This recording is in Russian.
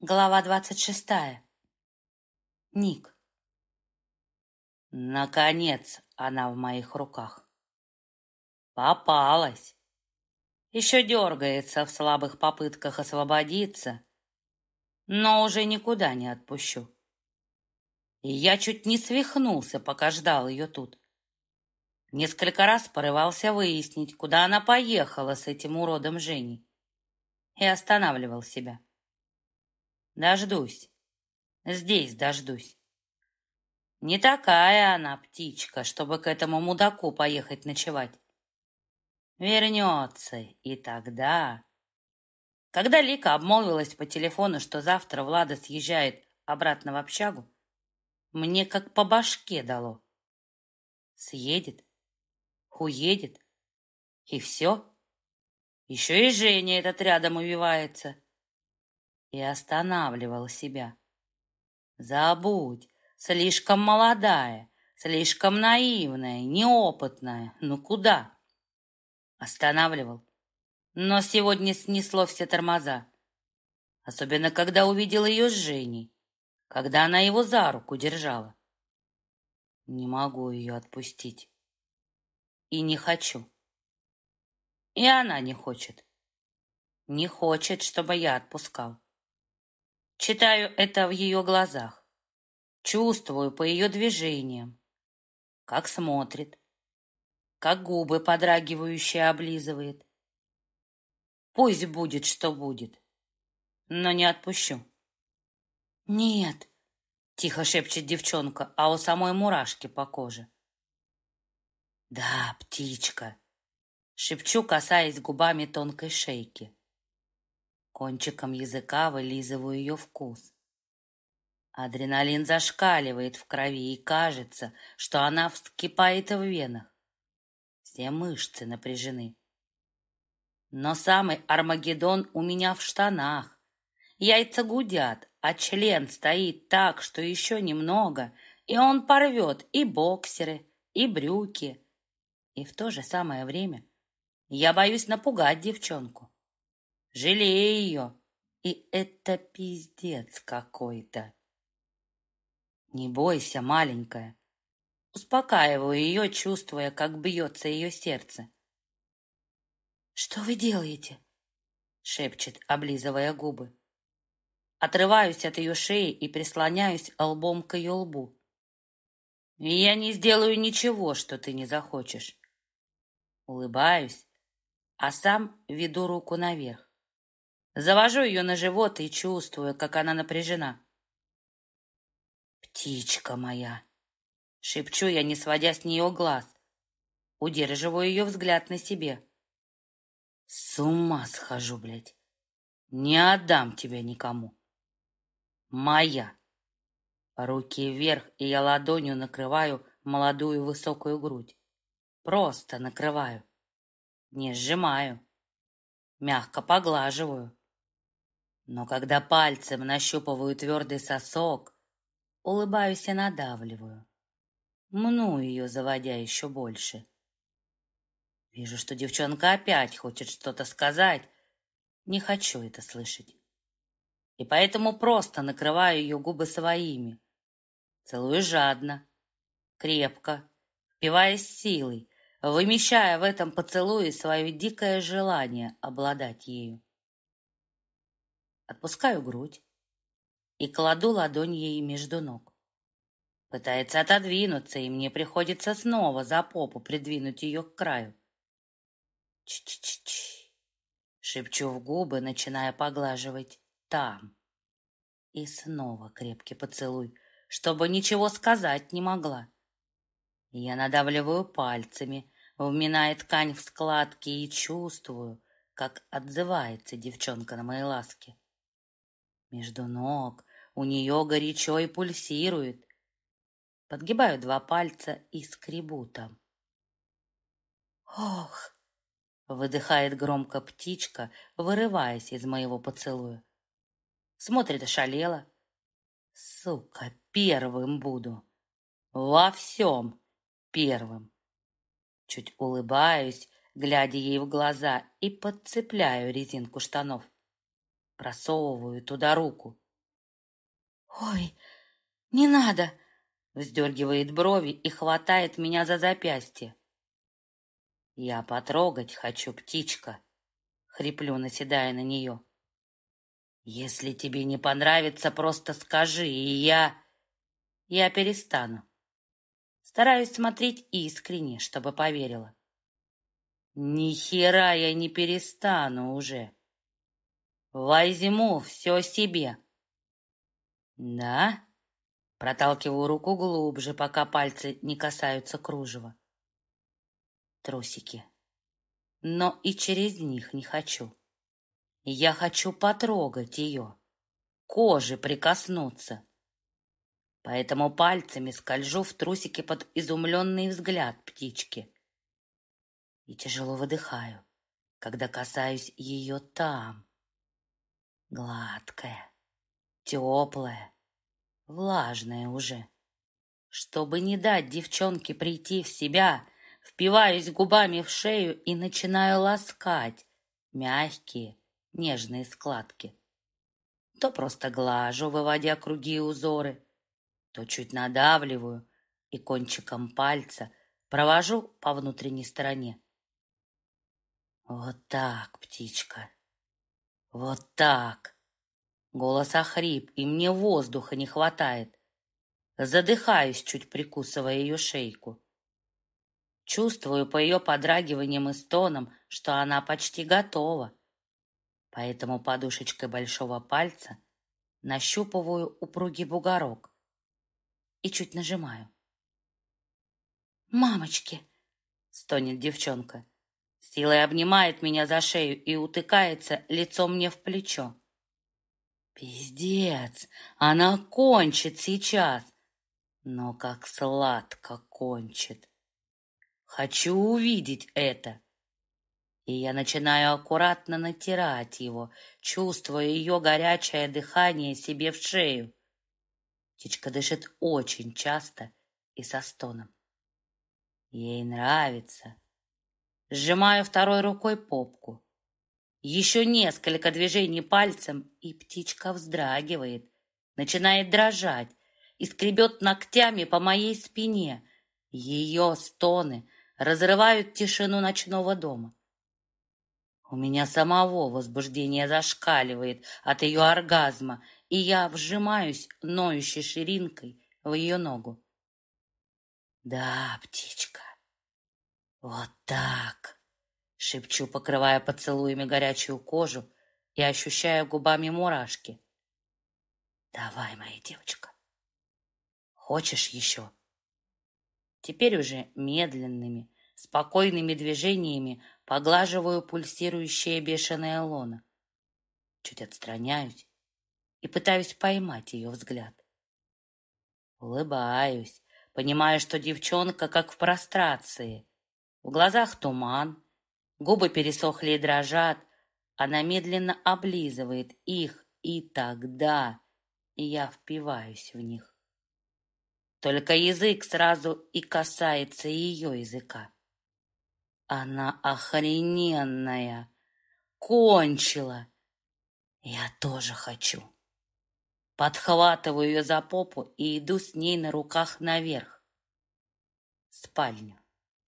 Глава двадцать шестая. Ник. Наконец она в моих руках. Попалась. Еще дергается в слабых попытках освободиться, но уже никуда не отпущу. И я чуть не свихнулся, пока ждал ее тут. Несколько раз порывался выяснить, куда она поехала с этим уродом Женей, и останавливал себя. Дождусь. Здесь дождусь. Не такая она птичка, чтобы к этому мудаку поехать ночевать. Вернется, и тогда... Когда Лика обмолвилась по телефону, что завтра Влада съезжает обратно в общагу, мне как по башке дало. Съедет, уедет, и все. Еще и Женя этот рядом увивается и останавливал себя. Забудь, слишком молодая, слишком наивная, неопытная. Ну куда? Останавливал. Но сегодня снесло все тормоза. Особенно, когда увидел ее с Женей, когда она его за руку держала. Не могу ее отпустить. И не хочу. И она не хочет. Не хочет, чтобы я отпускал. Читаю это в ее глазах. Чувствую по ее движениям. Как смотрит. Как губы подрагивающие облизывает. Пусть будет, что будет. Но не отпущу. Нет, тихо шепчет девчонка, а у самой мурашки по коже. Да, птичка, шепчу, касаясь губами тонкой шейки. Кончиком языка вылизываю ее вкус. Адреналин зашкаливает в крови, и кажется, что она вскипает в венах. Все мышцы напряжены. Но самый Армагеддон у меня в штанах. Яйца гудят, а член стоит так, что еще немного, и он порвет и боксеры, и брюки. И в то же самое время я боюсь напугать девчонку. Жалею ее. И это пиздец какой-то. Не бойся, маленькая. Успокаиваю ее, чувствуя, как бьется ее сердце. «Что вы делаете?» — шепчет, облизывая губы. Отрываюсь от ее шеи и прислоняюсь лбом к ее лбу. «Я не сделаю ничего, что ты не захочешь». Улыбаюсь, а сам веду руку наверх. Завожу ее на живот и чувствую, как она напряжена. «Птичка моя!» — шепчу я, не сводя с нее глаз. Удерживаю ее взгляд на себе. «С ума схожу, блядь! Не отдам тебя никому!» «Моя!» Руки вверх, и я ладонью накрываю молодую высокую грудь. Просто накрываю. Не сжимаю. Мягко поглаживаю. Но когда пальцем нащупываю твердый сосок, улыбаюсь и надавливаю. Мну ее, заводя еще больше. Вижу, что девчонка опять хочет что-то сказать. Не хочу это слышать. И поэтому просто накрываю ее губы своими. Целую жадно, крепко, впиваясь силой, вымещая в этом поцелуе свое дикое желание обладать ею. Отпускаю грудь и кладу ладонь ей между ног. Пытается отодвинуться, и мне приходится снова за попу придвинуть ее к краю. Ч-ч-ч-ч. Шепчу в губы, начиная поглаживать там. И снова крепкий поцелуй, чтобы ничего сказать не могла. Я надавливаю пальцами, вминая ткань в складки и чувствую, как отзывается девчонка на мои ласки. Между ног у нее горячо и пульсирует. Подгибаю два пальца и скребу там. «Ох!» — выдыхает громко птичка, вырываясь из моего поцелуя. Смотрит ошалело. «Сука, первым буду! Во всем первым!» Чуть улыбаюсь, глядя ей в глаза, и подцепляю резинку штанов. Просовываю туда руку. «Ой, не надо!» Вздергивает брови и хватает меня за запястье. «Я потрогать хочу, птичка!» Хриплю, наседая на нее. «Если тебе не понравится, просто скажи, и я...» «Я перестану». Стараюсь смотреть искренне, чтобы поверила. «Ни хера я не перестану уже!» Возьму все себе. Да? Проталкиваю руку глубже, пока пальцы не касаются кружева. Трусики. Но и через них не хочу. Я хочу потрогать ее, кожи прикоснуться. Поэтому пальцами скольжу в трусики под изумленный взгляд птички. И тяжело выдыхаю, когда касаюсь ее там, Гладкая, теплая, влажная уже. Чтобы не дать девчонке прийти в себя, впиваюсь губами в шею и начинаю ласкать мягкие, нежные складки. То просто глажу, выводя круги и узоры, то чуть надавливаю и кончиком пальца провожу по внутренней стороне. Вот так, птичка. Вот так. Голос охрип, и мне воздуха не хватает. Задыхаюсь, чуть прикусывая ее шейку. Чувствую по ее подрагиваниям и стонам, что она почти готова. Поэтому подушечкой большого пальца нащупываю упругий бугорок и чуть нажимаю. «Мамочки!» — стонет девчонка силой обнимает меня за шею и утыкается лицом мне в плечо. Пиздец, она кончит сейчас. Но как сладко кончит. Хочу увидеть это. И я начинаю аккуратно натирать его, чувствуя ее горячее дыхание себе в шею. Птичка дышит очень часто и со стоном. Ей нравится. Сжимаю второй рукой попку. Еще несколько движений пальцем, и птичка вздрагивает, начинает дрожать и скребет ногтями по моей спине. Ее стоны разрывают тишину ночного дома. У меня самого возбуждение зашкаливает от ее оргазма, и я вжимаюсь ноющей ширинкой в ее ногу. Да, птичка, «Вот так!» — шепчу, покрывая поцелуями горячую кожу и ощущая губами мурашки. «Давай, моя девочка. Хочешь еще?» Теперь уже медленными, спокойными движениями поглаживаю пульсирующее бешеное лоно. Чуть отстраняюсь и пытаюсь поймать ее взгляд. Улыбаюсь, понимая, что девчонка как в прострации, в глазах туман, губы пересохли и дрожат. Она медленно облизывает их, и тогда я впиваюсь в них. Только язык сразу и касается ее языка. Она охрененная, кончила. Я тоже хочу. Подхватываю ее за попу и иду с ней на руках наверх. Спальню.